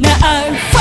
No.